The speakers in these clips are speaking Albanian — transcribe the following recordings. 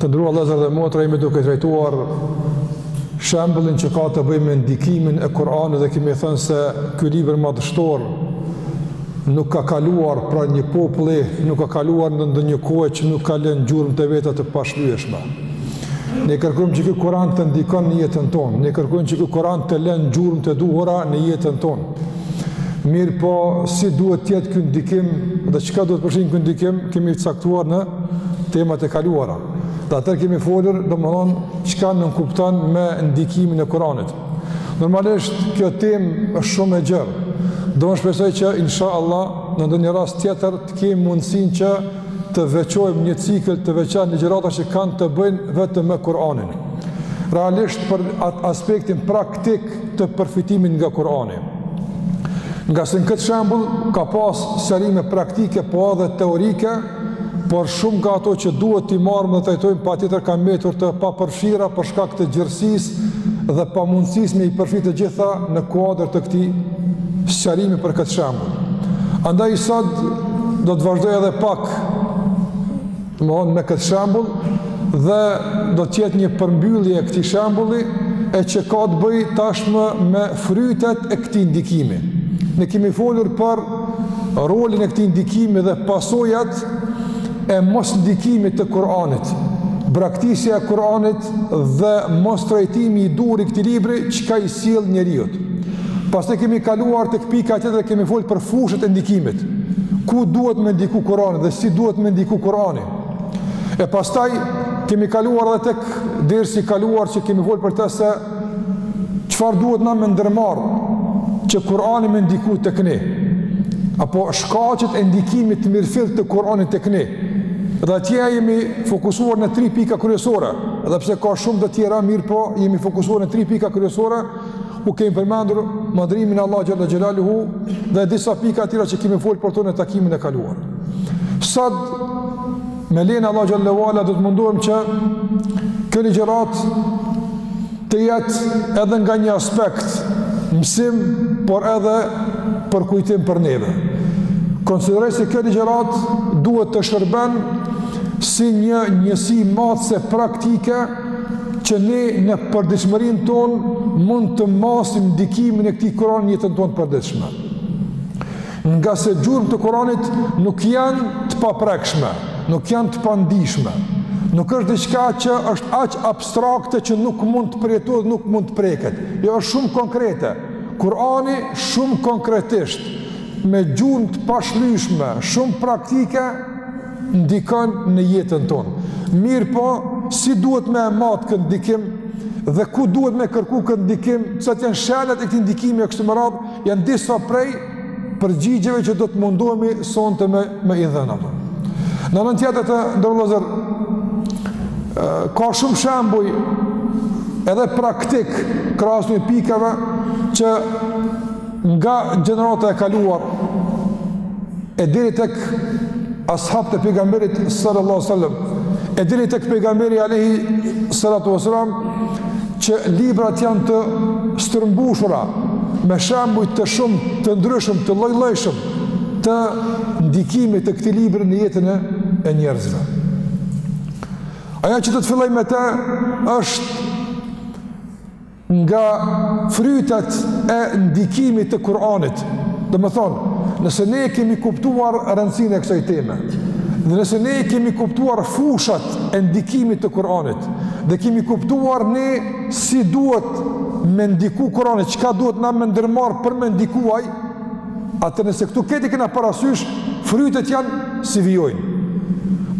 Të nderuar vëllezër dhe motra ime duke trajtuar shembullin që ka të bëjë me ndikimin e Kur'anit dhe kemi thënë se ky libër madhështor nuk ka kaluar pranë një populli, nuk ka kaluar në ndonjë kohë që nuk ka lënë gjurmët e veta të pashlyeshme. Ne kërkojmë që ky Kur'an të ndikon në jetën tonë, ne kërkojmë që ky Kur'an të lënë gjurmët e duhura në jetën tonë. Mirëpo, si duhet të jetë ky ndikim dhe çka duhet përfshin ky ndikim, kemi caktuar në temat e kaluara. Dhe atëherë kemi folur, domethënë, çka nënkupton me ndikimin e Kur'anit. Normalisht, kjo temë është shumë e gjerë. Dhe unë shpresoj që, inshallah, në ndonjë rast tjetër, të kemi mundësinë që të veçojmë një cikël të veçantë ligjërata që kanë të bëjnë vetëm me Kur'anin. Realisht për atë aspektin praktik të përfitimit nga Kur'ani. Ngase në këtë shembull ka pas sqarime praktike po edhe teorike, por shumë nga ato që duhet t'i marrim dhe trajtojmë patjetër ka mbetur të papërfshira për shkak të gjerësisë dhe pamundësisë me i përfshi të gjitha në kuadër të këtij sqarimi për këtë shembull. Andaj sot do të vazhdoj edhe pak më vonë me këtë shembull dhe do të jetë një përmbyllje e këtij shembulli e që ka të bëjë tashmë me frytet e këtij ndikimi. Ne kemi folur për rolin e këtij ndikimi dhe pasojat e mosndikimit të Kur'anit, braktisja e Kur'anit dhe mostrajtimi i duhur i këtij libri çka i sjell njeriut. Pastaj kemi kaluar tek pika tjetër dhe kemi folë për fushat e ndikimit. Ku duhet me ndiku Kurani dhe si duhet me ndiku Kurani. E pastaj kemi kaluar edhe tek dersi i kaluar që kemi folë për të se çfarë duhet na me ndërmarrë që Kurani me ndiku tek ne. Apo shkaqet e ndikimit të mirëfilltë të Kuranit tek ne. Dhe aty jemi fokusuar në tri pika kryesore. Edhe pse ka shumë të tjera mirëpo jemi fokusuar në tri pika kryesore. ku kemi përmendur madhërimin e Allahut Xhel-le Xhelaluhu dhe disa pika të tjera që kemi folë për to në takimin e kaluar. Sot, me lejen e Allahut Xhel-le ue Ala, do të munduem që kjo ligjëratë të jetë edhe nga një aspekt mësim, por edhe përkujtim për neve. Konsideroj se kjo ligjëratë duhet të shërben si një njësi matëse praktike që ne në përditshmërinë tonë mund të masim ndikimin e këtij Kur'ani në jetën tonë të përditshme. Ngase gjurmët e Kur'anit nuk janë të paprekshme, nuk janë të pandjeshme. Nuk është diçka që është aq abstrakte që nuk mund të përjetohet, nuk mund të preket. Jo është shumë konkrete. Kur'ani shumë konkretisht me gjurmë të pashlyeshme, shumë praktike ndikon në jetën tonë. Mirëpo, si duhet me e mat këtë ndikim, dhe ku duhet me kërku këtë ndikim, cilat janë shenjat e këtij ndikimi e kështu me radhë, janë disa prej përgjigjeve që do të mundohemi sonte me, me i dhënë. Në anën tjetër të nderuar vëllezër, ka shumë shembuj edhe praktikë krahas pikave që Nga gjeneratat e kaluara e deri tek ashabët e pejgamberit sallallahu alaihi wasallam e deri tek pejgamberi alaihi salatu wasallam që librat janë të stërmbushura me shembuj të shumtë, të ndryshëm të lloj-llojshëm të ndikimit të këtij libri në jetën e njerëzve. Ajo që do të filloj me të është Nga frytet e ndikimit të Kur'anit, domethënë, nëse ne kemi kuptuar rëndësinë e kësoj teme, dhe nëse ne kemi kuptuar fushat e ndikimit të Kur'anit, dhe kemi kuptuar ne si duhet me ndiku Kur'ani, çka duhet na me ndërmarrë për me ndiku ai, Atëherë nëse këto krejt i kena parasysh, frytet janë si vijojnë.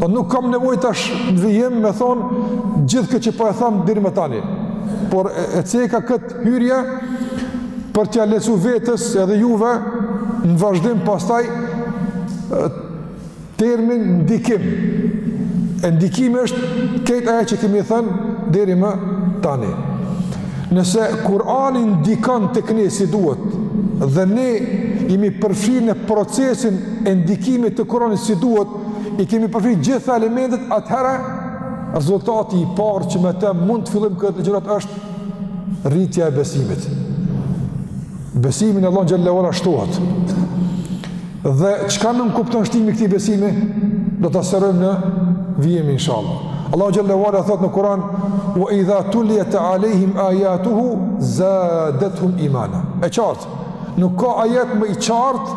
Po nuk kam nevojë tash në vijim me thonë gjithë këtë që po e tham deri më tani. Por e, e ceka këtë hyrje për t'ia lehtësu vetes edhe juve në vazhdim pastaj Termin ndikim, e ndikimi është krejt ajo që kemi thënë deri më tani. Nëse Kurani ndikon tek ne si duhet, dhe ne jemi përfshi në procesin e ndikimit të Kuranit si duhet, i kemi përfshi gjitha elementet atëherë, rezultati i parë që me të mund të fillim këtë ligjëratë është rritja e besimit. Besimi në Allahun xhelle ve ala shtohet. Dhe çka nënkupton shtimi i këtij besimi? Do ta sqarojmë në vijim inshallah. Allahu xhalla wa ala thot në Kur'an: "Wa idha tuliyat alehim ayatuhu zadathum imana." E qartë. Nuk ka ajet më i qartë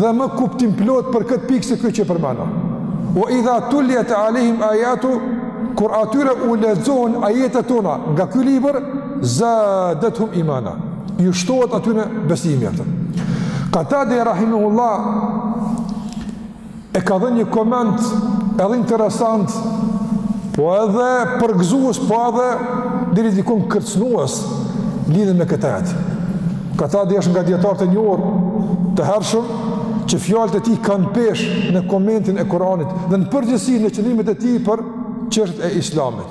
dhe më kuptimplotë për këtë pikë se ky që përmendëm. Wa idha tuliyat alehim ayatu kur atyre u lexohen ajetet tona nga ky libër zadathum imana. Ju shtohet atyne besimi atë. Katade Rahimahullah e ka dhënë një koment edhe interesant, po edhe përgëzues, po edhe deri dikun kërcënues lidhur me këtë ajet. Katade është nga dijetarët e njohur të hershëm, që fjalët e tij kanë peshë në komentin e Kuranit dhe në përgjithësi në qëndrimet e tij për çështjet e islamit.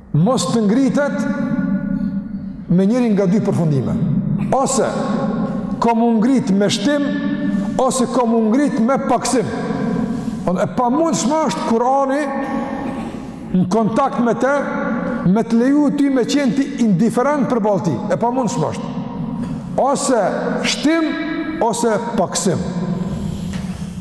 Mos të ngritet me njëri nga dy përfundime. Ose ka m'u ngrit me shtim, ose ka m'u ngrit me paksim. On, e pamundshme është Kurani në kontakt me te, me të leju ty me qenë ti indiferent përballë tij. E pamundshme është. Ose shtim, ose paksim.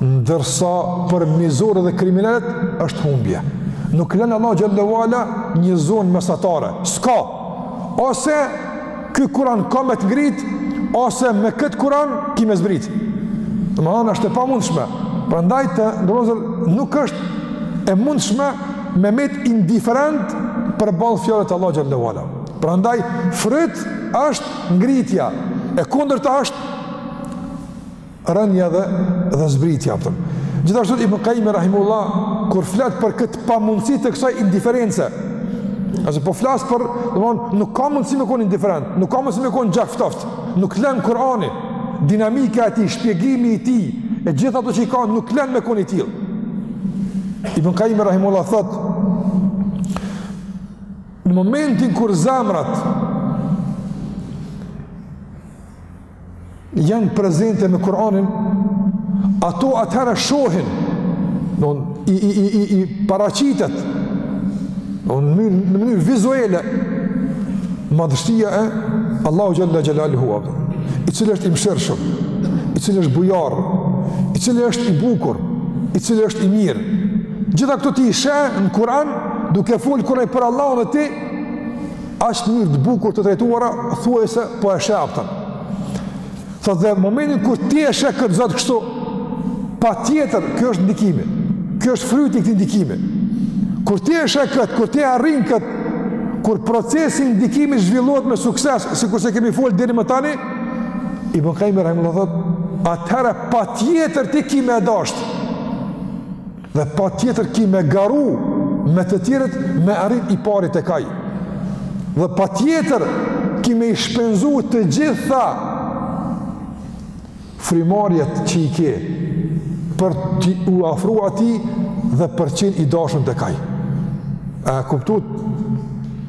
ndërsa për mizorët dhe kriminelët është humbje. Nuk lën Allahu xhelle ue ala një zonë mesatare. S'ka! Ose ky Kuran ka me të ngrit, ose me këtë Kuran ki me zbrit. Domethënë është e pamundshme. Prandaj të nderuar nuk është e mundshme me met indiferent përballë fjalës Allahut xhelle ue ala. Prandaj fryt është ngritja. E kundërta është rënia dhe dhe zbritja apo. Gjithashtu Ibn Kajimi rahimehullah kur flet për këtë pamundësi të kësaj indiference. Ose po flas për, domthonë, nuk ka mundësi me kon indiferent, nuk ka mundësi me kon gjakftoft, nuk lën Kur'ani, dinamika e tij, shpjegimi i tij, e gjithë ato që i ka nuk lën me kon i tillë. Ibn Kajimi rahimehullah thotë në momentin kur zamrat janë prezente me Kur'anin, ato atëherë shohin, do i i i i, i paraqitet do në mënyrë vizuale madhështia e Allahu xhel-le xhelaluhu, i cili është i mëshirshëm, i cili është bujar, i cili është i bukur, i cili është i mirë. Gjitha këto ti i sheh në Kur'an, duke fol Kur'ani për Allahun dhe ti aq në mënyrë të bukur të trajtuara, thuajse po e sheh ta. Thotë dhe momentin kur ti e sheh këtë zot kështu, patjetër kjo është ndikimi. Kjo është fryti i këtij ndikimi. Kur ti e sheh këtë, kur ti e arrin këtë, kur procesi i ndikimit zhvillohet me sukses, sikurse kemi folë deri më tani, Ibn Kajimi rahimehullah thotë, atëherë patjetër ti ki me e dashtë. Dhe patjetër ki me garu me të tjerët me arrit i pari tek ai. Dhe patjetër ki me i shpenzu të gjitha frymëmarrjet që i ke për të u afru atij dhe për qenë i dashun tek ai. A kuptut?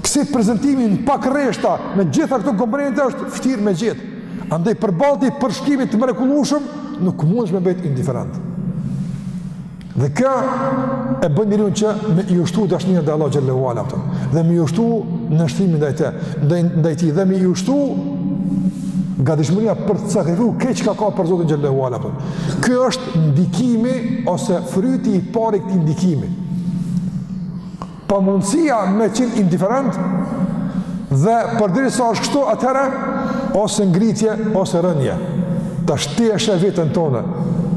Kësi prezentimi në pak rreshta me gjitha këto komponente është vështirë me gjetë. Andaj përballë këtij përshkrimi të mrekullueshëm nuk mundesh me mbet indiferent. Dhe kjo e bën njeriun që me iu shtu dashnia ndaj Allahut xhelle ue ala dhe me iu shtu nënshtrimi ndaj te ndaj tij dhe me iu shtu gatishmëria për të sakrifu krejt çka ka për Zotin xhelle ue ala po. Kjo është ndikimi ose fryti i parë i këtij ndikimi. pamundësia me qenë indiferent dhe përderisa është kështu atëherë ose ngritje ose rënje. Tash ti e sheh veten tonë.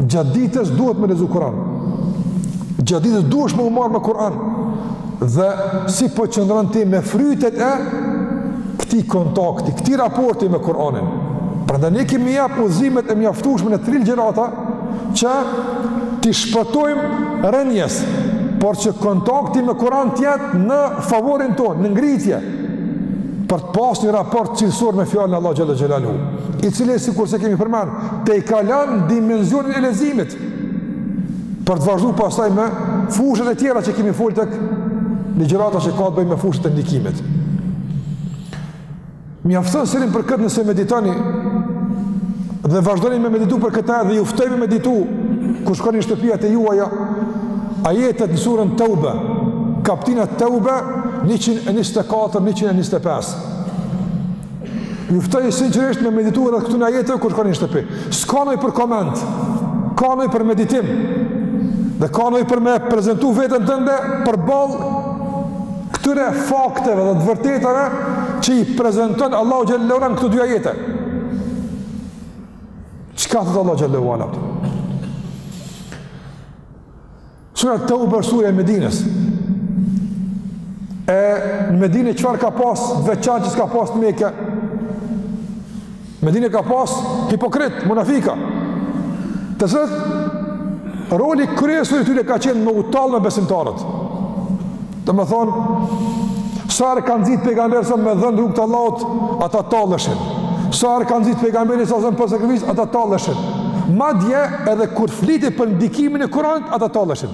Gjatë ditës duhet me lexu Kur'an. Gjatë ditës duhet me u marrë me Kur'an. Dhe si po qëndron ti me frytet e këtij kontakti, këtij raporti me Kur'anin. Prandaj ne kemi jap udhëzimet e mjaftushme në tri ligjërata që t'i shpëtojmë rënjes, por që kontakti me Kur'an të jetë në favorin tonë, në ngritje për të pas një raport cilësor me fjalën e Allah xhelle xhelaluhu, i cili sikurse kemi përmend, tejkalon dimensionin e leximit. Për të vazhdu pastaj me fushat e tjera që kemi fol tek ligjërata që ka të bëjë me fushat e ndikimit. Mjafton sërish për këtë nëse meditoni dhe vazhdoni me meditu për këtë dhe ju ftoj me meditu kur shkoni në shtëpiat e juaja ajetet në suren Teube kaptina Teube 124 125 ju ftoj sinqerisht me meditu rreth këtyne ajeteve kur shkoni në shtëpi s'ka nevoj për koment ka nevoj për meditim dhe ka nevoj për me e prezentu veten tënde përballë Këtyre fakteve dhe të vërtetave që i prezenton Allahu xhelle ve ala në këto dy ajete. Çka thotë Allahu xhelle ve ala? Surja Teube është sure e Medines. E në Medine çfarë ka pas të veçantë që s'ka pas te Meke, Medine ka pas hipokritë, munafika, të cilët roli kryesor i tyre ka qenë me u tall me besimtarët. Domethënë, sa herë ka nxitë pejgamberi a.s. me dhënë rrugë të Allahut, ata talleshin. Sa herë ka nxitë pejgamberi a.s. për sakrificë, ata talleshin. Madje edhe kur flitej për ndikimin e Kur'anit, ata talleshin.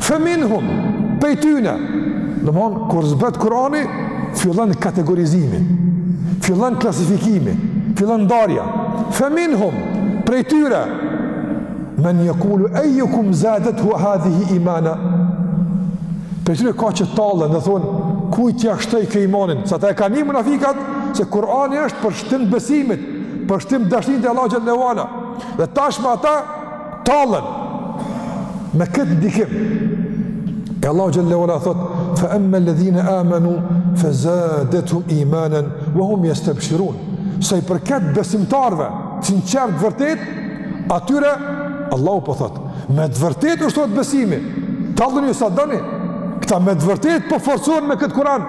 Feminhum, prej tyne. Domethon, kur zbret Kurani, fillon kategorizimi, fillon klasifikimi, fillon ndarja. Feminhum, prej tyre, men jekulu, ejjukum zadet-hu hadhihi imana. Prej tyre ka që tallen dhe thonë, kujt ia shtoi kjo imanin, se ata e kanë ni munafikat, se Kurani është për shtim besimit, për shtim dashnie te Allahu xhelle ve ala. Dhe tashmë ata, Tallen me këtë ndikim. E Allahu xhelle ve ala thot, fe emmel ledhine amenu, fe zadet-hum imanen, ve hum jestebshirun. Sa i përket besimtarëve të sinqertë të vërtet, atyre, Allahu po thot, me të vërtet u shtohet besimi, tallni ju sa doni, këta me të vërtet po forcohen me këtë kuran,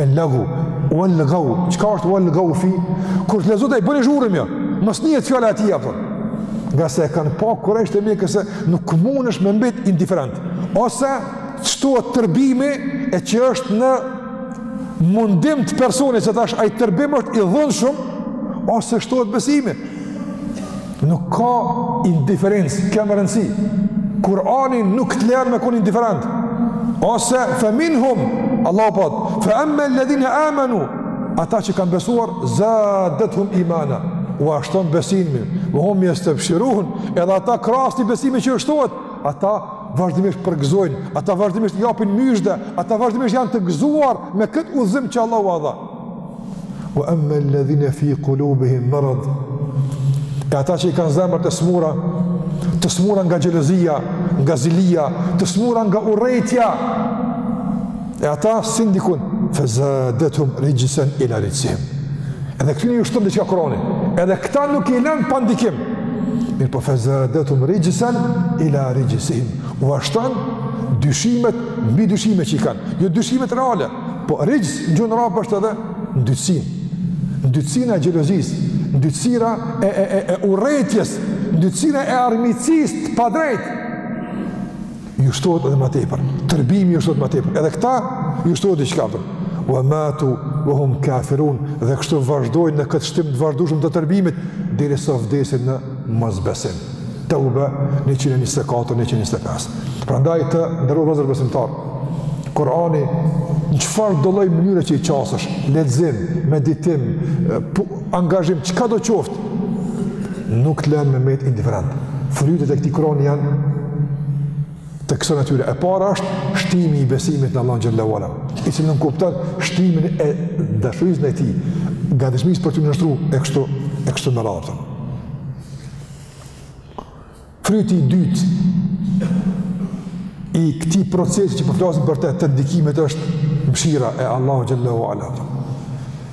el lagu, uel gau, çka është uel gau fi? Kur të lexon ai bëni zhurmë jo, mos nihet fjala e tij, a kupton. Ngase e kanë pa kur është e mira kjo se nuk mundesh me mbet indiferent. Ose shtohet tërbimi e që është në mundim të personit se tash ai tërbim është i dhimbshëm, ose shtohet besimi. Nuk ka indiferencë, kjo me rëndësi. Kurani nuk të len me kon indiferent. Ose, fe min hum, Allahu po thot, fe emme ledhine amenu, ata që kanë besuar, zadet hum imana, ua shton besimin, ue hum jestebshirun, edhe ata krahas atij besimi që u shtohet, ata vazhdimisht përgëzojnë, ata vazhdimisht japin myzhde, ata vazhdimisht janë të gëzuar me këtë udhëzim që Allahu ua dha. Wa amma alladhina fi qulubihim marad. E ata që i kanë zemrat e smura, të smura nga xhelozia, nga zilia, të smura nga urrejtja. E ata si ndikon, fa zadatum rijsan ila rijsim. Edhe këtyne u shton diçka Kurani. Edhe këta nuk i len pa ndikim. Mirëpo fa zadatum rijsan ila rijsim. Ua shton dyshimet mbi dyshimet që i kanë. Jo dyshimet reale. Po rixhs në gjuhën arabë është edhe ndytësirë. Ndytësira e xhelozisë, ndytësira e, e, e, e urrejtjes, ndytësira e armiqësisë të padrejtë. Ju shtohet edhe ma tepër. Tërbimi ju shtohet ma tepër. Edhe këta ju shtohet diçka tjetër. Ua matu, ua hum kafirun, dhe kështu vazhdojnë në këtë shtim të vazhdueshëm të tërbimit, derisa vdesin në mosbesim. Teube 124-125. Prandaj të nderuar vëllezër besimtarë, Kurani në çfarëdo lloj mënyre që i qasesh, lexim, meditim, po, angazhim, çkado qoftë, nuk të len me met indiferent. Frytet e këtij Kurani janë të kësaj natyre. E para është shtimi i besimit në Allahun xhallahu ala, i cili nënkupton shtimin e dashurisë ndaj tij, gatishmërisë për t'u nënshtruar e kështu e kështu me radhë. Fryti i dytë i këtij procesi që po flasim për të, të ndikimit është mëshira e Allahut xhallahu ala.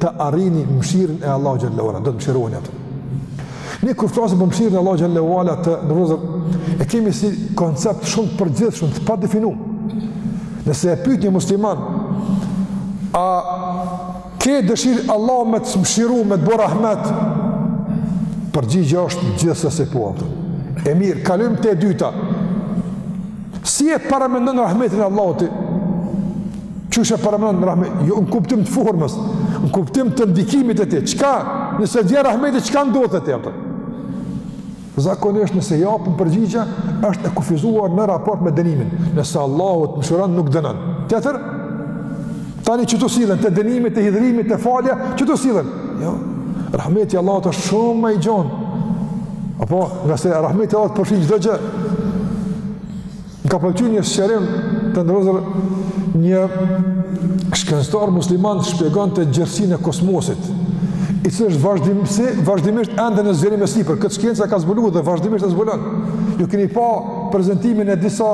ta arrini mëshirën e Allahu xhallahu ala, do të mëshiroheni atë. Ne kur flasim për mëshirën e Allahu xhallahu ala të nderuar, e kemi si koncept shumë të përgjithshëm, të padefinuar. Nëse e pyet një musliman, a ke dëshirë Allahu me të mëshiru, me të bo rahmet? Përgjigja është gjithsesi po. E mirë, kalojmë te e dyta. Si e paramendon rahmetin e Allahut? Qysh e paramendon rahmetin, jo në kuptim të formës, në kuptim të ndikimit të tij. Çka? Nëse vjen Rahmeti, çka ndodh te ato? Zakonisht nëse japim përgjigje, është e kufizuar në raport me dënimin. Nëse Allahu të mëshiron, nuk të dënon. Tjetër, tani qetu sillen te dënimi, te hidhërimi, te falja, qetu sillen? Jo. Rahmeti i Allahut është shumë ma i gjon. Apo, ngase Rahmeti i Allahut përfshin çdo gjë, Më ka pëlqyer një sqarim të nderuar një shkencëtar musliman shpjegonte gjerësinë e kosmosit, i cili është vazhdimësi, vazhdimisht ende në zgjerim e sipër. Këtë shkenca e ka zbulu dhe vazhdimisht e zbulon. Ju keni pa prezantimin e disa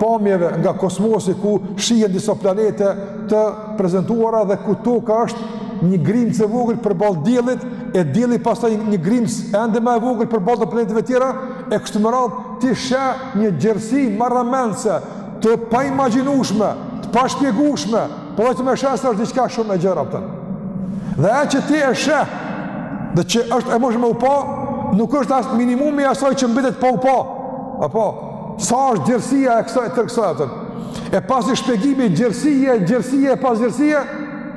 pamjeve nga kosmosi ku shihen disa planete të prezantuara dhe ku toka është një grimcë e vogël përballë diellit e dielli pastaj një grimcë ende ma e vogël përballë të planeteve të tjera e kështu me radhë ti sheh një gjerësi marramendëse të paimagjinushme, të pashpjegushme, po edhe me sheh se është diçka shumë e gjerë, kupton. Dhe e që ti e sheh, dhe që është e mujshme me u pa, nuk është as minimumi i asaj që mbetet pa u pa, apo, sa është gjerësia e kësaj, tërë kësaj, kupton. E pas një shpjegimi gjerësie, gjerësie e pas gjerësie,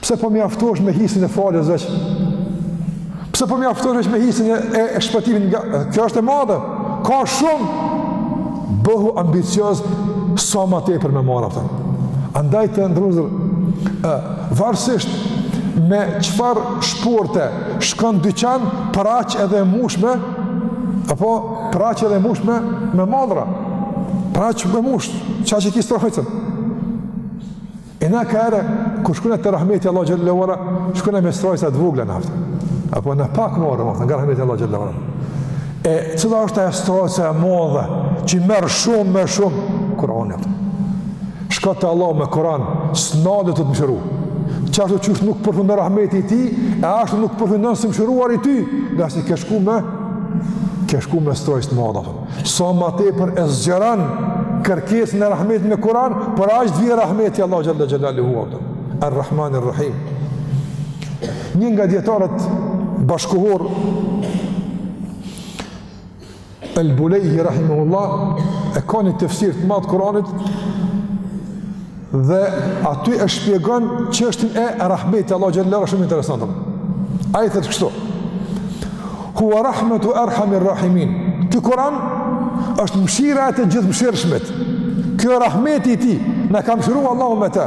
Pse po mjaftohesh me hisin e faljes veç? Pse po mjaftohesh veç me hisin e, e, e shpëtimit nga... Kjo është e madhe. Ka shumë. Bëhu ambicioz sa ma tepër me marrë, kupton. Andaj të nderuar, e, varësisht me çfarë shporte shkon n'dyqan për aq edhe mbushet, apo për aq edhe mbushet me mallra. Për aq me mbush, qaq e ki strajcën. E na nganjëherë, kur shkojmë te rahmeti i Allahut xhelle ve ala, shkojmë me strajca të vogla, kupton. Apo ne pak marrim nga rahmeti i Allahut xhelle ve ala. E cila është strajca e madhe, që merr shumë, merr shumë, Kur'an e aftë. Shko te Allahu me Kur'an, s'na dhe të të mëshiru. Qashtu qysh nuk përfundon rahmeti i tij, e ashtu nuk përfundon së mëshiruari ty, ngase ke shku me, ke shku me strajcë të madhe, Sa ma tepër e zgjeron kërkesën e rahmetit me Kur'an, për aq të vjen rahmeti i Allahut xhel-le xhelaluhu. Ar-Rahman Ar-Rahim. Një nga dijetarët bashkëkohorë, El-Bulejhi Rahimehullah, e ka një tefsir të madh të Kur'anit, Dhe aty e shpjegon çështjen e rahmetit të Allahut xhallahu shumë interesante. Ai thotë kështu: Huwa rahmatu arhamir rahimin. Ky Kur'an është mëshira e të gjithëmëshirshmit. Ky rahmeti i tij na ka mëshiruar Allahu me të.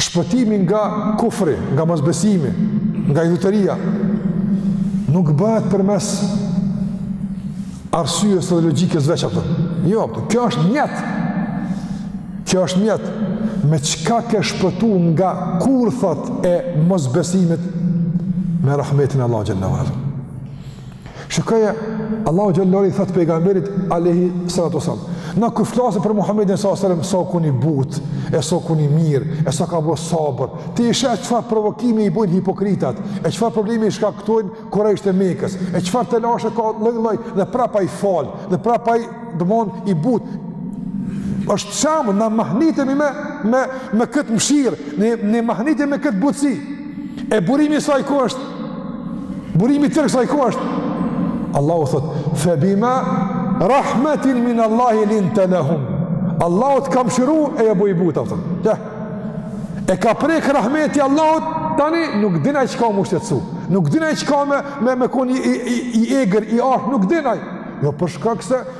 Shpëtimi nga kufri, nga mosbesimi, nga idhujtaria nuk bëhet përmes arsyes dhe logjikës veç, thotë. Jo, por kjo është mjet. Kjo është mjet. Me çka ke shpëtu nga kurthat e mosbesimit me rahmetin e Allahut xhallahu Shikoje, Allahu xhel-le i thotë pejgamberit alejhi salatu ue selam. Na kur flasim për Muhammedin S.A.S. Sa u kon i butë, e sa u kon i mirë, e sa ka bo sabër. Ti sheh çfarë provokimi i bojnë hipokritat, e çfarë problemi i shkaktojnë kurejshët e Mekës, e çfarë telashe ka lloj-lloj dhe prapë ai fal, dhe prapë ai domethënë i butë është, shembull, na mahnitemi me, me, me këtë mshirë, ne, ne mahnitemi me këtë butësi. E burimi i saj ku është? Burimi i tërë kësaj ku është? Allahu thot, fe bima rahmetin min Allahi linte lehum. Allahu të ka mëshiru e je bo i butë, thot. Ja. E ka prek rahmeti i Allahut, tani nuk din ai çka me u shqetësu. Nuk din ai çka me, me, me kon i, i, i, i egër, i ashpër, nuk din ai. Jo për shkak se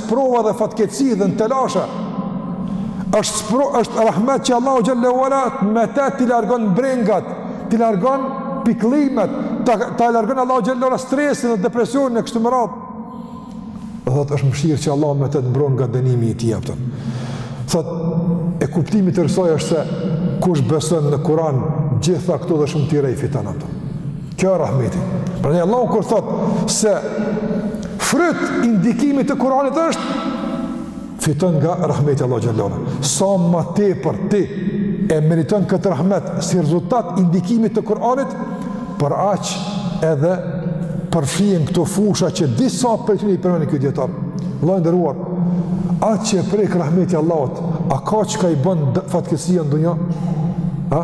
sprova dhe fatkeqësi dhe në telashe, është, spro, është rahmet që Allahu xhel-le ue ala me te t'i largon brengat, t'i largon pikllimet, ta, ta largon Allahu xhel-le ue ala stresin dhe depresionin e kështu me radhë. Dhe thotë, është mëshirë që Allahu me te t'mbron nga dënimi i tij në botën. Thotë, e kuptimi tërësor është se kush beson në Kuran, gjitha këto dhe shumë tjera i fiton ato. Kjo e rahmetit. Prandaj Allahu kur thot se fryt i ndikimit të Kuranit është, fiton nga rahmeti i Allahut xhel-le ue ala. Sa ma tepër ti e meriton këtë rahmet si rezultat i ndikimit të Kuranit, për aq edhe përfshihen këto fusha që disa prej tyne i përmendi ky dijetar. Vëlla i nderuar, atë që e prek rahmeti i Allahut, a ka çka i bënë fatkeqësia në dunja? Ha?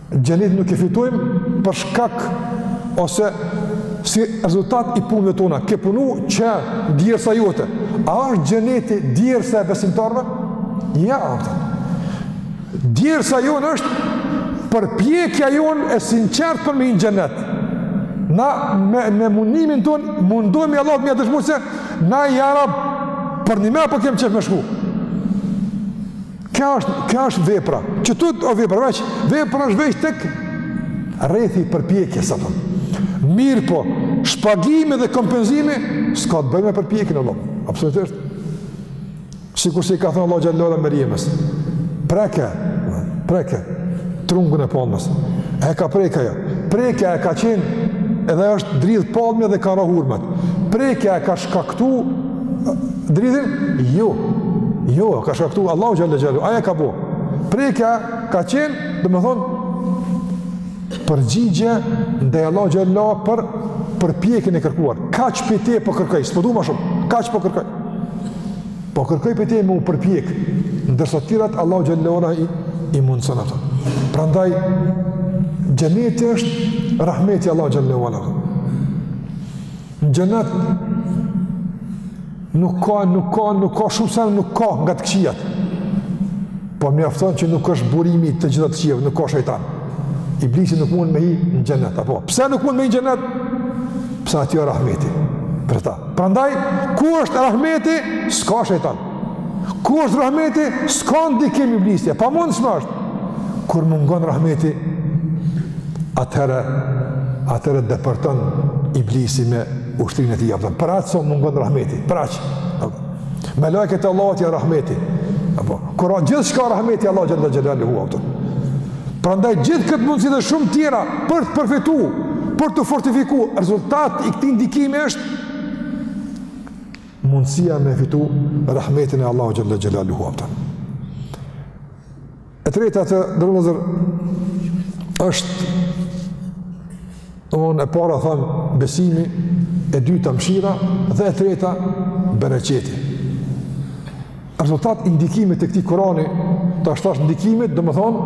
Xhenetin nuk e fitojmë për shkak ose si rezultat i punëve tona. Ke punu, qe djersa jote. A është xheneti djersa e besimtarve? Jo, thotë. Djersa jonë është përpjekja jonë e sinqertë për me hi në xhenet. Na, me, me mundimin tonë, mundohemi Allahut me ia dëshmu se na ja Rab, përnjëmend po kemë qef me shku. Kjo është, kjo është vepra. Qëtu o vepra veç, vepra është veç tek rrethi i përpjekjes sate. Mirëpo, shpagimi dhe kompenzimi s'ka të bëjë me përpjekjen, vëlla. Absolutisht. Sikurse i ka thënë Allahu xhel-le ue ala Merjemes. Preke, preke trungun e palmës. E ka prek ajo. Prekja ka qenë edhe është dridh palma dhe ka ra hurmat. Prekja e ka shkaktu Dridhin? Jo. Jo, ka shkaktu Allahu xhele xhelaluhu, ai e ka bo. Prekja ka qenë, domethënë përgjigje ndaj Allahut xhele për përpjekjen e kërkuar. Kaq prej teje po kërkoj, s'po du ma shumë. Kaq po kërkoj. Po kërkoj prej teje me u përpjek, ndërsa të tjerat Allahu xhele ue ala i mundson ato. Prandaj xheneti është rahmeti i Allahut xhele ue ala. Në xhenet nuk ka, nuk ka, nuk ka shumë sen, nuk ka nga të këqijat. Po mjafton që nuk është burimi i të gjitha të këqijave, nuk ka shejtan. Iblisi nuk mund me hi në xhenet, apo. Pse nuk mund me hi në gjenet? Pse aty o rahmeti? Për ta. Prandaj, ku është rahmeti, s'ka shejtan. Ku është rahmeti? S'ka ndikim Iblisi, e pamundshme është. Kur mungon rahmeti, atëherë, atëherë depërton Iblisi me ushtrinë e tij, kupton. Për aq sa mungon rahmeti, për aq. Melaiket e Allahut jan rahmeti. Apo, kur a gjithçka rahmeti i Allahut xhele xhelaluhu, kupton. Prandaj gjithë këtë mundësi dhe shumë tjera për të përfitu, për t'u fortifiku, rezultat i këtij ndikimi është mundësia me fitu rahmetin e Allahut xhele xhelaluhu, kupton. E treta të nderum vllezër është domethënë e para thamë besimi, e dyta mshira dhe e treta bereqeti. rezultat i ndikimit të këtij Kurani, të ashtë ashtë ndikimit, domethënë,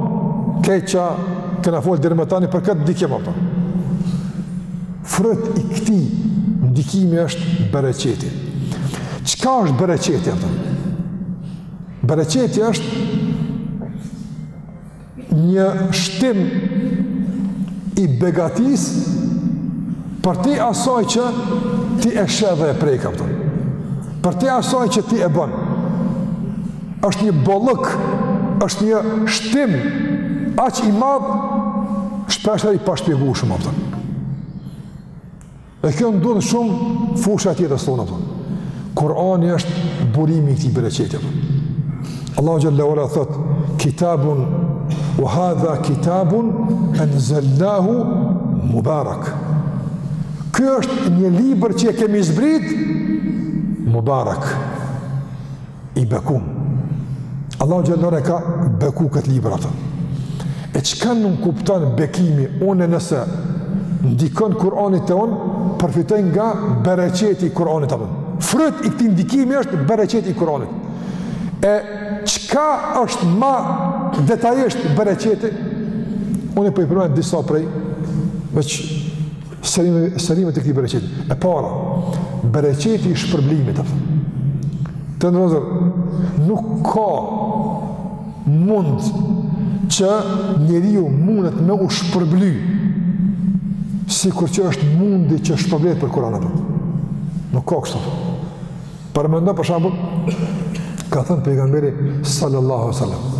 krejt çka kena folë deri më tani për këtë ndikim, kupton. Fryt i këtij ndikimi është bereqeti. Çka është bereqeti, kupton? Bereqeti është një shtim i begatisë përtej asaj që ti e sheh dhe e prek, kupton. Përtej asaj që ti e bën. është një bollëk, është një shtim aq i madh shpeshherë i pashpjegueshëm, kupton. Dhe kjo ndodh n'shumë fusha të jetës tonë, kupton. Kurani është burimi i këtij bereqeti. Allahu xhele ue ala thot kitabun wa hadha kitabun anzalnahu mubarak. Ky është një libër që e kemi zbrit mubarak. i bekum. Allahu xhele ue ala e ka beku këtë libër, kupton. E çka nënkupton bekimi? Unë nëse ndikon Kur'ani te unë, përfitoj nga bereqeti i Kur'anit, kupton. Fryt i këtij ndikimi është bereqeti i Kur'anit. E çka është ma detajisht bereqeti? Unë po i përmend disa prej, veç Sërimi, sërimet e këtij bereqeti. E para, bereqeti i shpërblimit. Të nderuar vllezër, nuk ka mund që njeriu mundet me u shpërbly sikur që është mundi që shpërblet për Kuranin. Nuk ka kështu. Paramendo për shembull, ka thënë pejgamberi sallallahu sallam.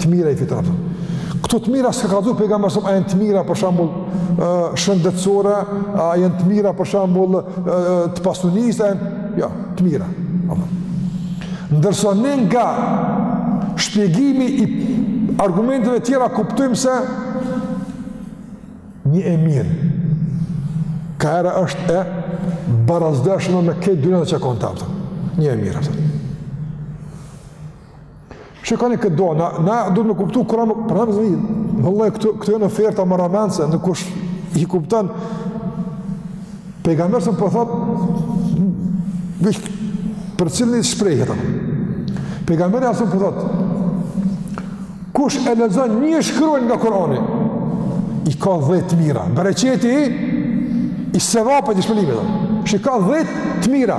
të mira i fiton ato. Këto të mira s'ka kallzu pejgamberi alejhi selam a janë të mira për shembull shëndetësore, a janë të mira për shembull të pasunisë, a janë, jo, të mira. Ndërsa ne nga shpjegimi i argumenteve tjera kuptojmë se një e mirë ka hera është e barazdashme me këtë dynja e çka ka në të, a kupton. Një e mirë, a kupton. Shikoni këtë doa, na, na do të me kuptu kura më përnëm zë një, vëllaj, këtu, këtu e në oferta më ramense, në kush i kuptan, pejgamerësën për po thot, vish, për cilë një shprejhet, pejgamerësën për po thot, Kush e lexon një shkronjë nga Kurani, i ka 10 të mira. Bereqeti i i sevapit, i shpërblimit. Shiko, 10 të mira.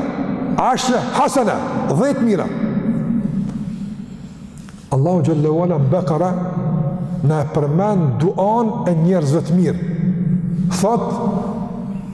Ashru hasenat, 10 të mira. Allahu xhel-le ue ala në Bekare na përmend duan e njerëzve të mirë. Thot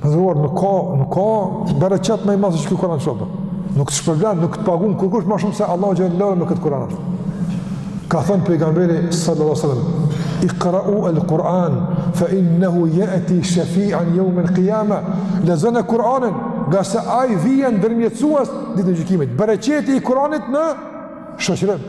Nderuar, nuk ka, nuk ka, bereqet ma i madh se ky Kuran kështu pra. Nuk të shpërblen, nuk të pagun kurkush ma shumë se Allahu xhel-le ue ala me këtë Kuran pra. Ka thënë pejgamberi sallallahu sallam, ikrau el Kuran, fe innehu jeti shefian jeumel kijame, lezone Kuranin, ngase ai vjen ndërmjetësues ditën e gjykimit. Bereqeti i Kuranit në shoqërim.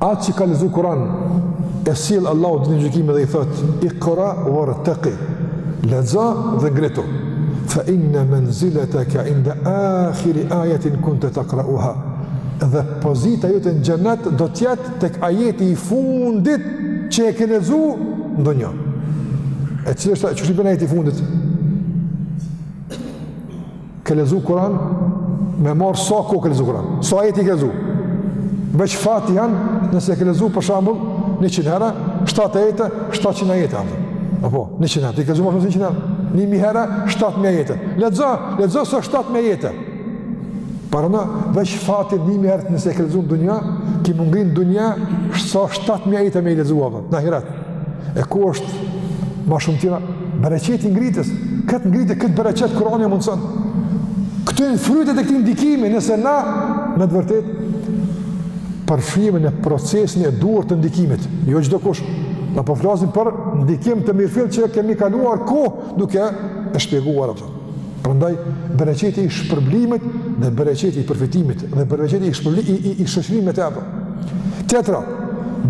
Atë që ka lezu Kur'an, e sjell Allahu ditën e gjykimit dhe i thotë, ikra uerteki, lezo dhe ngritu, fe inne menzileteke inde ahiri ajetin kunte tekrauha, dhe pozita jote në xhenet do t'jetë tek ajeti i fundit që e ke lezu n'dynja. E cili është, qysh i bjen ajeti i fundit? Ke lezu kuran, me marrë sa kohë ke lezu kuran, sa ajete ke lezu. Veç Fatihanë nëse ke lezu për shembull, njëqind herë, shtatë ajete, shtatëqind ajete, apo, apo, njëqind herë, ti ke lezu ma shumë se njëqind herë, një mijë herë, shtatë mijë ajete. Lezo, lezo shtatë mijë ajete. Paramendo, veç Fatihanë një mijë herë nëse ke lezu në dunja, ky mundi n'dunja, sa shtatë mijë ajete me i lezu, apo, në ahiret. E kjo është ma shumë, tjetra? Bereqeti i ngritjes. Këtë ngritje, këtë bereqet, Kurani e mundëson. Këto janë frytet e këtij ndikimi, nëse na, me të vërtet, përfshihemi në procesin e duhur të ndikimit. Jo çdokush, na po flasim për ndikim të mirëfillt që kemi kaluar kohë duke e shpjeguar ato. Prandaj bereqeti i shpërblimit dhe bereqeti i përfitimit dhe bereqeti i shpërblimit i, i, i shoqërimit me të apo. Tjetra,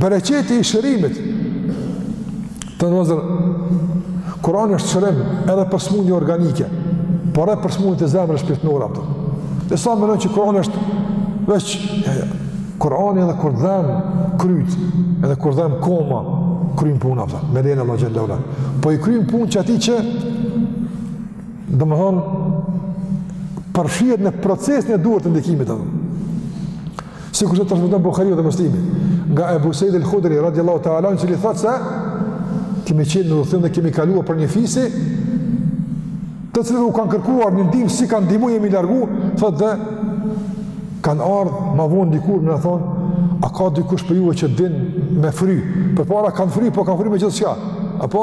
bereqeti i shërimit. Të nderuar, Kurani është shërim edhe për smundje organike, por edhe për smundje të zemrës, shpirtërore. Disa mendojnë që Kurani është veç, ja, ja, Kurani edhe kur dhem kryt, edhe kur dhem koma, kryjm punë, me lejen e Allahut xhelle. Po i kryn punë atij që domethonë, përfshihet në procesin e duhur të ndikimit, dhe sikur që transmeton Bukhariu dhe Muslimi, nga Ebu Seid el Hudri, radiallahu ta'ala anhu, i cili thotë se, kemi qenë në udhtim dhe kemi kalua prej një fisi, të cilëve u kanë kërkuar një ndihm, s'i kanë ndihmu jemi largu, thotë dhe, kanë ardhë, ma vonë dikur, me na thonë, a ka dikush prej juve që din me fry, përpara kanë fry, po kanë fry me gjithçka, apo,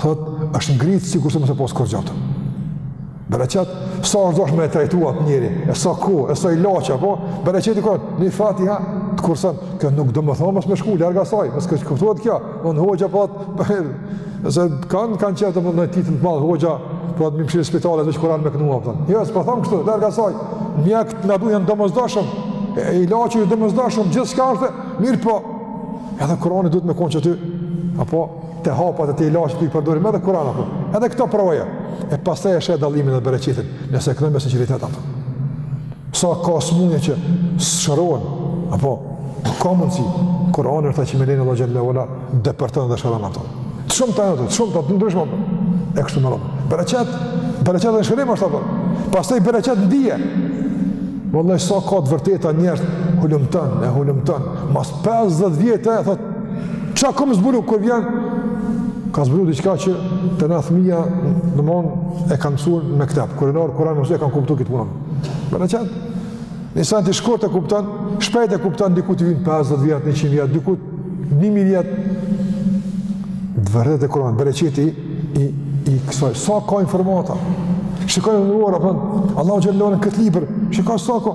Thot, është ngritë sikurse me mos pas kurgja. Bereqet, sa është dasht me e trajtu at njeri, e sa ku, e sa ilaçe, apo, bereqet i Kuranit, një Fatiha, të kursen, kjo nuk domethonë, mos me shku, larg asaj, mos keqkuptohet kjo, nga një hoxha, apo, se kanë, kanë qitë, po, në titull të madh, hoxha po thotë me i mshel spitalet, veç Kuran me kënu, apo, jo, s'po thom kështu, larg asaj, mjekët na duhen domosdoshëm, e ilaçi u domosdoshëm, gjithçka është, mirëpo edhe kurani duhet me konë qaty, apo, Te hapat e te ilaçet i përdorim edhe Kur'anin apo. Edhe këto provoje. E pastaj e sheh dallimin dhe bereqetin, nëse e këndon me sinqeritet apo. Sa ka smunje që shërohen apo ka mundsi Kur'ani që me lejen e Allahut xhelle ue ala depërton dhe shëron ato. Shumë të ato, shumë të ndryshme apo. E kështu me radh. Bereqet, bereqet dhe shërim është apo. Pastaj bereqet në dije. Vëllai sa ka të vërteta njeri hulumton, e hulumton. Mas 50 vjet e thotë Çka kom zbulu kur vjen? Ka zbulu diçka që te na fmija e din, mon e ka msu në mektep. Kur'anore e ka kuptu këtë punë. Bereqet, insani shkurt e kupton, shpejt e kupton, dikujt i vyn 50 vjet, 100 vjet, dikujt 1000 vjet. Të vërtetat e Kuranit, bereqeti i, i kësaj. Sa ka informata? Shikoj në nërë, apëton, Allah u xhelle në këtë libër. Shikoj sa ka?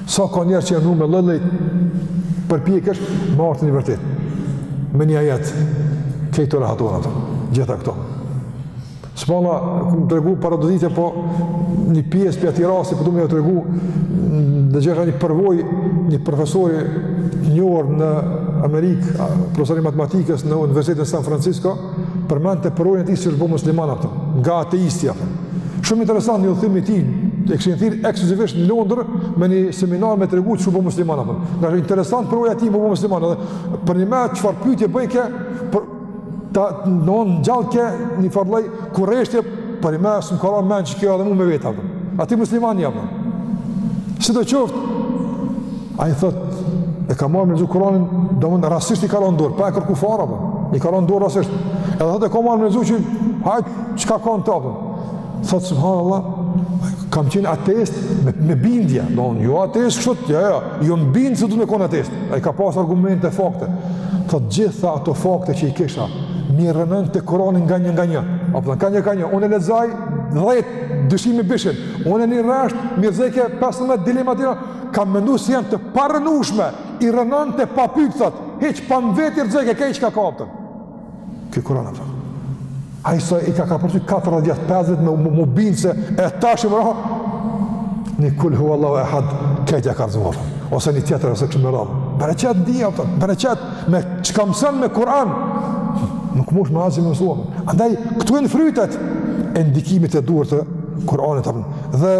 Sa ka njerëz që janë munu me lloj-lloj përpjekjesh me ardh te një e vërtet. Me një ajet, krejt t'i rahaton ato, gjitha këto. Si bie fjala, kem tregu para do dite, po një pjesë prej atij rasti, po du me ju tregu, dëgjova një përvoj, një profesori të njohur në Amerikë, profesor i matematikës në Universitetin San Francisco, përmendte përvojën e tij si është bo musliman apo, nga ateisti apo. Shumë interesant një udhëtim i tij, e kishin thirrë ekskluzivisht në Londër me një seminar me tregu qysh u bo musliman apo. Nga shumë interesant përvoja e tij u bo musliman apo, përnime çfarë pytje bojke, për ta na ngjallke njëfarë lloj kureshtje, përnime s'më ka ra n'men që kjo edhe mu me vetë apo. A ti musliman apo. Sido qoftë, Ai thot, e ka marrë me lexu Kur'anin, domon rastësisht i ka ra në dorë, pa e kërku fare apo. I ka ra në dorë rastësisht. Edhe thot e ka marrë me lexu që hajt çka ka n'to apo. Thot subhanallah, kam qenë ateist me, me bindje, domon jo ateist kështu, ja ja, jo në bindje se du me kon ateist. Ai ka pas argumente e fakte. Thot gjitha ato fakte që i kisha, m'i rrënonte Kur'ani nga një nga një. Apo ka një ka një, unë lexoj 10 dyshime bishin. Unë një rresht, m'i rrëzojke 15 dilema kam mendu se janë të parrënushme, i rrënonte pa pytë, thot, hiç pa më vetë i rrëzojke, krejt çka ka apo. Ky Kur'an, thot. Ai sa i ka ka për ty 4 vjet, 5 vjet, me u bind se e tash më ra një kul huvallahu ehad, krejt ja ka rrëzu mor, ose një tjetër, ose kështu me radhë. Bereqet dija, thot, bereqet, me çka mëson me Kur'an, nuk mush me asni me mësu. Andaj, këtu janë frytet e ndikimit e duhur të Kur'anit, Dhe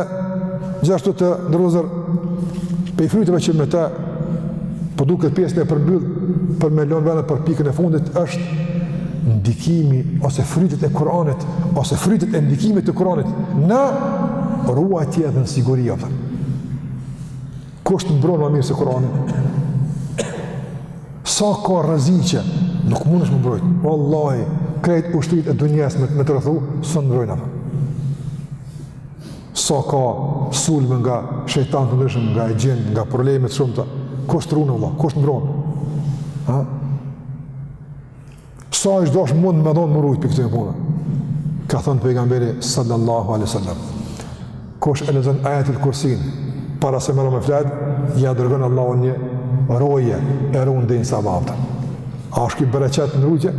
gjithashtu të nderuar prej fryteve që me ta po du këtë pjesë me përmbyll për me lënë vend për pikën e fundit është ndikimi ose frytet e Kur'anit ose frytet e ndikimit të Kur'anit në ruajtje dhe në siguri apo Kush të mbron më mirë se Kurani? Sa ka rreziqe, nuk mundesh me u mbrojt. Wallahi, krejt ushtrit e dunjes me të rrethu, s'të mbrojnë ata. Sa ka sulme nga shejtan të ndryshëm, nga exhint, nga probleme të shumta. Kush të run, vlla, kush të mbron? Ha? Sa ish dasht mund me dhonë me u rujtë prej kësi pune. Ka thënë pejgamberi sallallahu alejhi ve selam. Kush e lexon ajetul kursin, para se me ra me fjetë, ja dërgon Allahu një roje e run deri në sabah. A është ky bereqet në rujtje?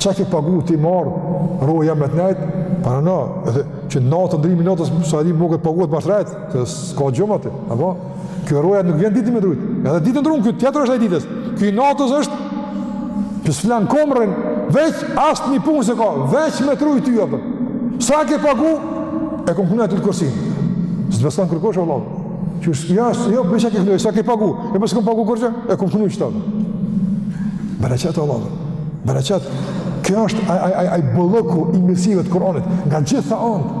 Sa ki pagu ti me marrë roja me të nejtë para, edhe që natë të ndrrimi i natës, sa edhe më këtë pagu edhe ma shtrejtë, se s'ka gjumë atë, apo? Kjo roja nuk vjen ditën me t'rujt. Edhe ditën t'run ky tjetër është ai i ditës. Ky i natës është që s'flen, n'kom rrin, veç asnjë punë s'e ka, veç me t'rujt ty apo. Sa ke pagu? E kom knu ajetul kursin. S't'beson kërkush vëlla. Që është ja, jo bre çka ke, sa ke pagu? E mos po kam pagu kurrë, e kom punuar çto. Bereqet Allah. Bereqet. Kjo është ai ai ai ai bollëku i mirësive të Kur'anit nga gjitha anët.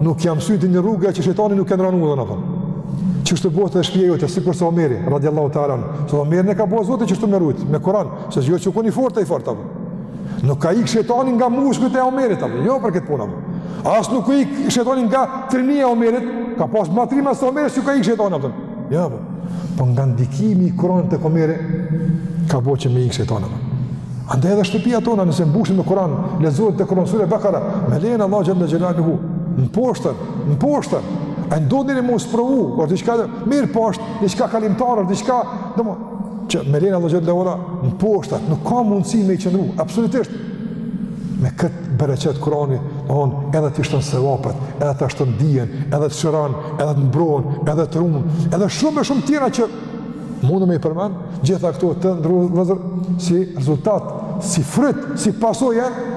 nuk ja mësyn ti një rruge që shejtani nuk e ndrron udhën apo. Qështu bëhet edhe shpia jote, sikurse Omeri, radiallahu ta'ala, se Omerin e ka bo Zoti qështu me u rujt me Kuran, se jo që u kon i fort, ai i fort, apo. Nuk ka ik shejtani nga muskujt e Omerit, apo, jo për këtë punë, apo. As nuk ka ik shejtani nga trimia e Omerit, ka pas ma trima se Omeri, s'u ka ik shejtani, apo. Jo, apo, po nga ndikimi i Kur'anit tek Omeri ka bo që me ik shejtani. Andaj edhe shtëpia tona, nëse mbushen me Kur'an, lexohet n'të Kur'an sure Bekara, me lejen e Allahut xhel-le xhelaluhu, e mposhtin, e mposhtin, e ndodh njeri me u sprovu, është diçka dhe, mirëpo është diçka kalimtare, është diçka, domethan, që me lejen e Allahut xhel-le xhelaluhu e mposht, nuk ka mundësi me i qëndru, absolutisht, me këtë bereqet. Kur'ani edhe t'i shton sevapet, edhe ta shton dijen, edhe të shëron, edhe të mbron, edhe të run, edhe shumë e shumë tjera që mundem me i përmend, gjitha këto të nderum vëllezër, si rezultat, si fryt, si pasojë e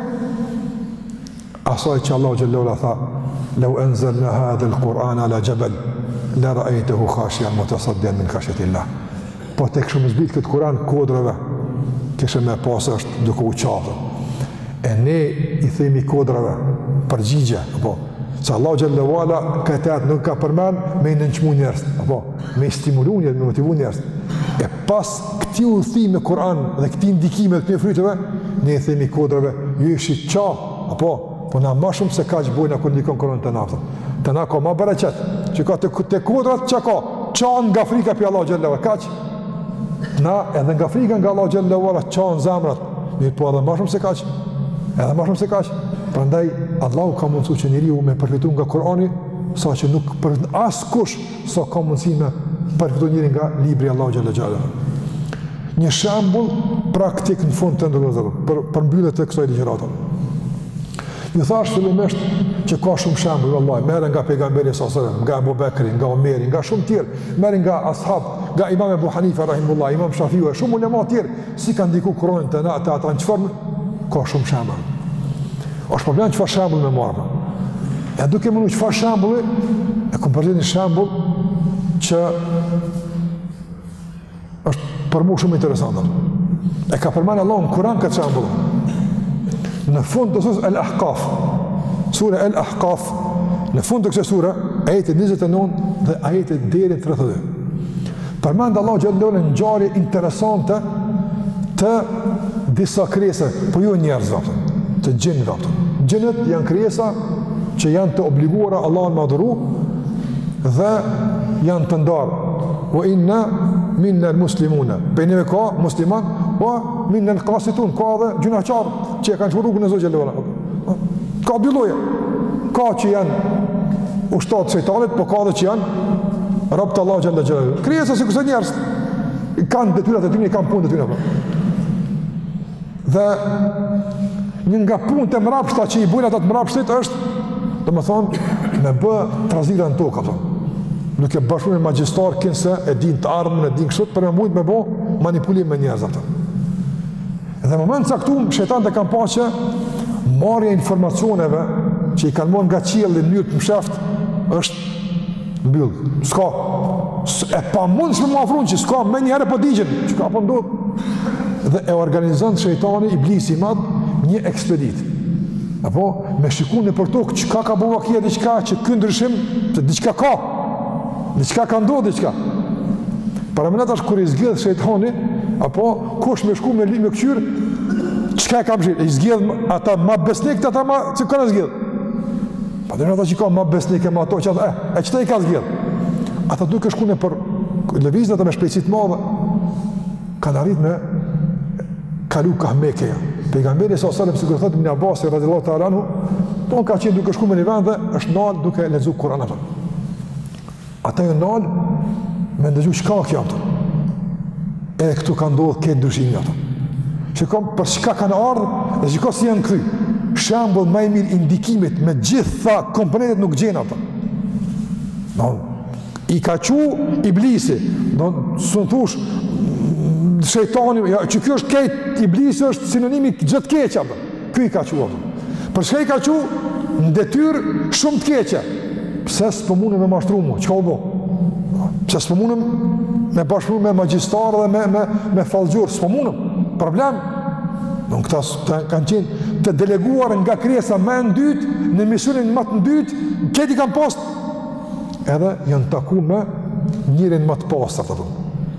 asaj që Allahu xhel-le ve ala tha, lev enzelna hadhel Kur'ane ala xhebel, le raejtehu hashi'an mutesaddi'an min hashjetil-lah. Po të kishim me zbrit këtë Kuran kodrave, kishe me e pa se është duke u ça. E ne i themi kodrave, përgjigje, apo, se Allahu xhel-le ve ala këtë ajet nuk e ka përmend me i nënçmu njerëz, apo, me i stimulu njerëz, me motivu njerëz. E pas këtij udhëtimi me Kuran dhe këtij ndikimi dhe këtyre fryteve, ne i themi kodrave, ju ishit ça, apo, Po na ma shumë se kaq bojna kur ndikon Kurani te na, a kupton. Te na ka ma bereqet, çka te, te kodrat çka, çahen nga frika prej Allahut xhel-le ve ala, kaq? Na edhe nga frika nga Allahu xhel-le ve ala çahen zemrat, mirëpo edhe ma shumë se kaq, edhe ma shumë se kaq. Prandaj, Allahu ka mundësu që njeriu me përfitu nga Kurani, sa që nuk për askush sa ka mundësi me përfitu njeri nga libri i Allahut xhel-le xhelaluhu. Një shembull praktik në fund të nderum vëllezër, për, për mbyllje të kësaj ligjërate. Ju thash fillimisht që ka shumë shembull, vallahi, merre nga pejgamberi salallahu alejhi ve selem, nga Ebu Bekri, nga Omeri, nga shumë tjerë, merre nga ashabët, nga imam Ebu Hanife, Rahimullah, imam Shafiu, e shumë ulema tjerë, Si ka ndiku Kurani te ata, te ata, çfarë ka shumë shembull. Është problem çfarë shembull me marrë. E duke menu çfarë shembulli, e kam përzgjedh një shembull që është për mu shumë interesant. E ka përmend Allahu në Kuran këtë shembull. Në fund të sures El-Ahkaf, sure El-Ahkaf, në fund të kësaj sure, ajeti 29 dhe ajeti deri 32. Përmend Allahu xhallahu një ngjarje interesante të disa krijesave, po jo njerëzve, të xhinëve. Xhinët janë krijesa që janë të obliguara Allahun me adhuru dhe janë të ndarë. Wa inna minna al-muslimuna. Prej neve ka musliman, wa minna al-qasitun, ka edhe gjynahqar që e kanë lshu rrugën e Zotit xhallahu Ka dy lloje, ka që janë ushtarë të shejtanit, po ka dhe që janë robë të Allahut xhelle xhelaluhu. Krijesa sikurse njerëz, kanë detyrat e tyre, kanë punët e tyre. Po. Dhe një nga punët e mrapshta që i bojnë ata të mrapshtit është, domethënë, me bë trazira në tokë, a kupton. Duke bashkëpunu me magjistarë, kinse e din të ardhmen, e din kështu, për me mujtë me bë manipulim me njerëz, a kupton. Dhe në moment caktum, shejtanët kanë pa që marrja e informacioneve që i kanë marrë nga qielli në mënyrë të msheft është mbyll. S'ka e pamundshme m'u afru që s'ka menjëherë po digjen, çka po ndodh. Dhe e organizon shejtani Iblisi i madh një ekspeditë. Apo me shiku nëpër tokë çka ka bo vaki a diçka që ky ndryshim, se diçka ka. Diçka ka ndodh diçka. Paramendo tash kur i zgjedh shejtani apo Kush me shku me li me këqyr, çka e ka mshilë, i zgjedh ata ma besnikët, ata ma që kur e zgjedh. Pa të në ata që ka ma besnik e ma to, që ata, e, eh, e qeta i ka zgjedhë. Ata duke shku nëpër, lëvizin ata me shpejtësi t'madhe, kanë arritë me kalu kah Mekeja. Pejgamberi salallahu alejhi ve selem sikur thotë Ibn Abasi radiallahu anhu, po ka qenë duke shku në një vend dhe është nalë duke lexu Kuran, apo. Ata janë nalë me ndëgju çka kjo ato. E këtu ka ndodhë këtë ndryshimi ato. Shiko për çka kanë ardhë dhe shiko si janë kthy. Shembull ma i mirë i ndikimit me gjitha komponentet nuk gjen ato. No, i ka çu Iblisi. No, s'mun thush shejtani, ja, që ky është krejt, Iblisi është sinonim i çdo të keqe. Për. Ky i ka çu ata. Për çka i ka çu? Në detyrë shumë të keqe. Pse s'po munem me mashtru ma? Çka u bo? Pse s'po munem me bashkëpunu me magjistar dhe me, me, me fallxhorë? S'po munem? Problem? Në këta kanë qenë të deleguar nga krijesa ma e ndytë, në misionin ma të ndytë, këtë e kanë pas, edhe janë taku me njeriun ma të pastër.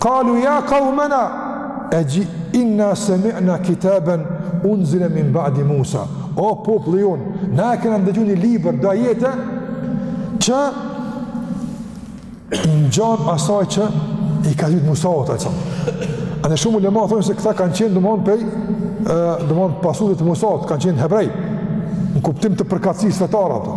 Kalu ja kaumena, inna semi'na kitaben unzile min ba'di Musa. O populli jonë, na e kena ndëgju një libër, do ajete, që ngjan asaj që i ka zbrit Musaut. A shumë ulema thonë se këta kanë qenë domethënë prej, domethënë pasues të Musa kanë qenë hebrej, në kuptim të përkatësisë fetare ato.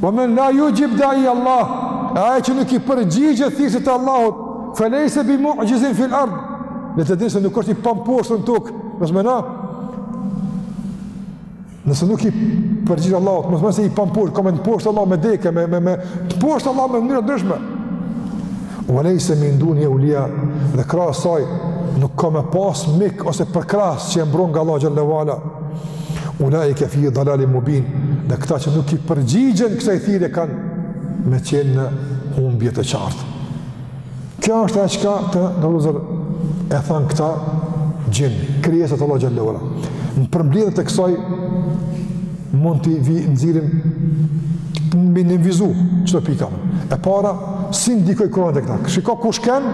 Wa men la yujib da'i Allah, ai që nuk i përgjigjet thirrjes të Allahut, falaysa bi mu'jizin fil ard. Le të dinë se nuk është i pamposhtur në tokë, mos meno. Nëse nuk i përgjigj Allahut, mos meno se je i pamposhtur, ka me t'mposht Allahu me dekë, me me me t'mposht Allahu me mënyra ndryshme. Walaysa min duni awliya, dhe krahas saj nuk ka me pas mik ose përkrahas që e mbron nga Allahu xhelle ue ala. Ulaike fi dalalin mubin, dhe këta që nuk i përgjigjen kësaj thirrje kanë me qenë në humbje të qartë. Kjo është e çka, të nderum vllezër, e thanë këta xhinë, krijeset e Allahut xhelle ue ala. Në përmbledhje të kësaj mund t'i nxjerrim, me nënvizu qëto pika. E para, si ndikoi Kurani te këta? Shiko kush ken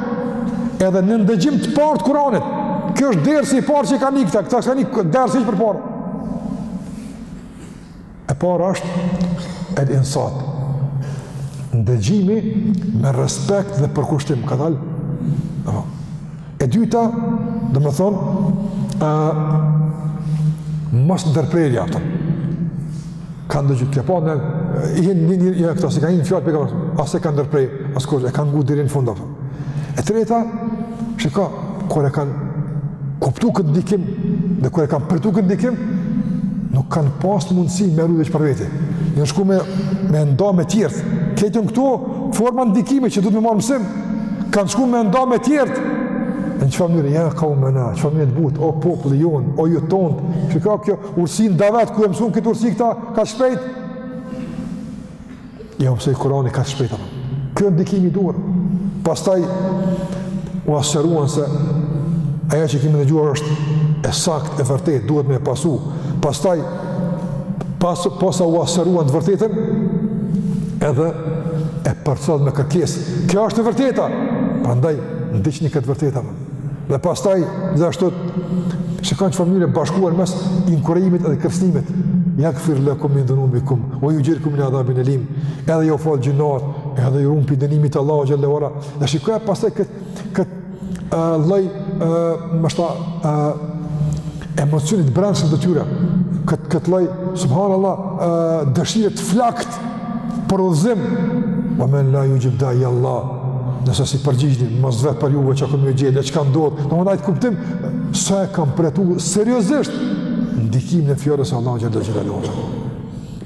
edhe në ndëgjim të parë të Kuranit. Kjo është dersi i parë që i ka një këta, këta një këtë dersi që për parë. E para është el-insat. Ndëgjimi me respekt dhe përkushtim, kadalë. E dyta, domethënë, uh, mos ndërprerja, ka ndëgju, kja pa në, i hinë një një një këta, se ka një një fjalë, as e ka ndërpre, asë kërë, e ka ngu deri n'fund, E treta, shiko, kur e kanë kuptu këtë ndikim dhe kur e kanë përjetu këtë ndikim, nuk kanë pas mundësi me ru veç për vete. Janë shku me, me e nda me tjertë. Ketën këtu, forma ndikimi që duhet me marrë mësim, kanë shku me e nda me tjertë. Në çfarë mënyre, ja kaumena, çfarë mënyrë të butë, o populli jonë, o ju tontë, shika kjo urtsi n'davet, ku e mësun këtë urtsi këta, kaq shpejt, Ja jo, pse Kurani ka të shpejta. Kjo ndikimi i duhur. Pastaj, ua sqaruan se ajo që kemi ndëgjuar është e saktë, e vërtetë, duhet me e pasu. Pastaj, pas, posa ua sqaruan të vërtetën, edhe e përcollën me kërkesë. Kjo është e vërteta. Prandaj, ndiqni këtë të vërtetë. Dhe pastaj, gjithashtu, shika në çfarë mënyre e bashkuan mes inkurajimit edhe kërcnimit, jagfir lekum min dhunubikum, ue juxhirkum min adhabin elim, edhe jau fal gjynahet, edhe ju run prej dënimit të Allahut xhelle ue ala, dhe shikoje pastaj këtë kët, uh, lloj, uh, ndoshta, uh, emocionit brendshëm të tyre, këtë kët lloj, subhanallah, uh, dëshire të flaktë, për udhëzim, ue men la juxhib da'i Allah, nëse s'i përgjigni, mos vet për juve çka ka me ju gjetë, çka ndodh, domethënë n'atë kuptim, sa e kanë përjetu seriosisht, ndikimin e fjalës së Allahut xhelle xhelaluhu.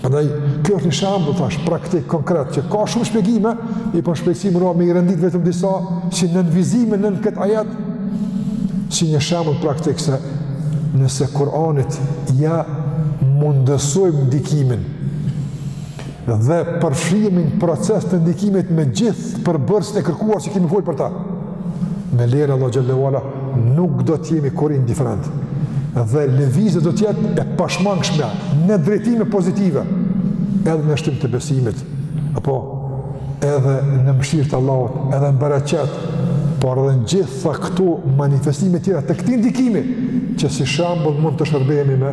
Prandaj, kjo është një shembull, thashë, praktik, konkret, që ka shumë shpjegime, e po n'shpejtësi m'ra me i rendit vetëm disa, si nënvizime nën këtë ajet, si një shembull praktik, se nëse Kur'anit ja mundësojmë ndikimin, dhe përfshihemi n proces të ndikimit me gjithë përbërësit e kërkuar që kemi folë për ta. Me lejen e Allahut xhelle ve ala nuk do të jemi kurrë indiferent. Dhe lëvizja do të jetë e pashmangshme në drejtime pozitive edhe në shtim të besimit, apo edhe në mëshirë të Allahut, edhe në bereqet, por edhe në gjitha këto manifestime tjera të këtij ndikimi, që si shembull mund të shërbehemi me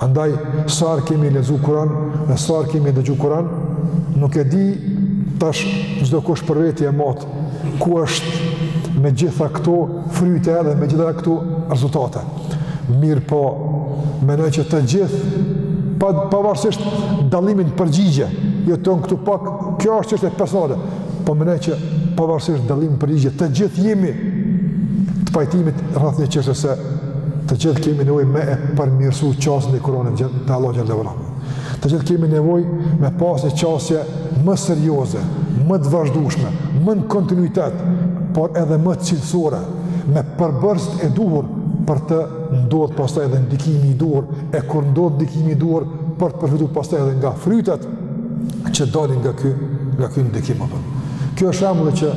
Andaj, sa herë kemi lexu Kuran, dhe sa herë kemi dëgju Kuran, nuk e di tash çdokush për veti e matë, ku është me gjitha këto fryte dhe me gjitha këto rezultate. Mirëpo, mendoj që të gjithë, pa, pavarësisht dallimit n përgjigje, jo të në këtu pak, kjo është çështje personale, po mendoj që pavarësisht dallimit n përgjigje, të gjithë jemi të pajtimit rreth një çështje se të gjithë kemi nevojë me e përmirësu qasjen me Kuranin e Allahut xhelle ve ala. Të gjithë kemi nevojë me pas një qasje më serioze, më të vazhdushme, më në kontinuitet, por edhe më cilësore, me përbërësit e duhur për të ndodhë pastaj edhe ndikimi i duhur, e kur ndodh ndikimi i duhur për të përfitu pastaj edhe nga frytet, që dalin nga ky nga ky ndikim apo. Kjo është shembull që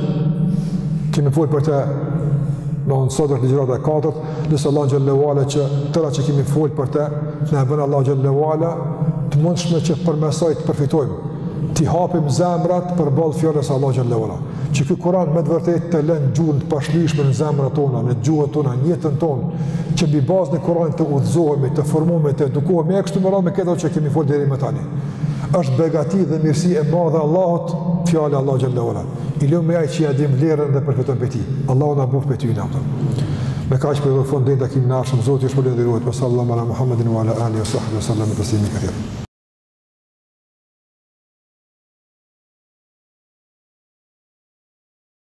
kemi folur për të në në sotër ligjërata e katërt, lus Allahun xhelle që tëra që kemi folë për te, na e bën Allahu xhelle të mundshme që përmes saj të përfitojmë, t'i hapim zemrat përballë fjalës Allahut xhelle që këtë Kuran me të vërtetë të lënë gjurmë të pashlyeshme në zemrat tona, në gjuhët tona, në jetën tonë, që mbi bazë në Kuran të udhëzohemi, të formohemi, të edukohemi, e kështu me radhë me këto që kemi folë deri më tani. është begati dhe mirësi e madhe Allahot, fjale Allah Gjellera. I lëmë me ajë që i adim lerën dhe përfetën për ti. Allah unë abuf për ty në apëtëm. Me ka që për dhe fund dhe në takim në arshëm, Zotë i shpër dhe dhirujt, për sallam ala Muhammedin wa ala Ali, sahbë, sallam, të simi këthirë.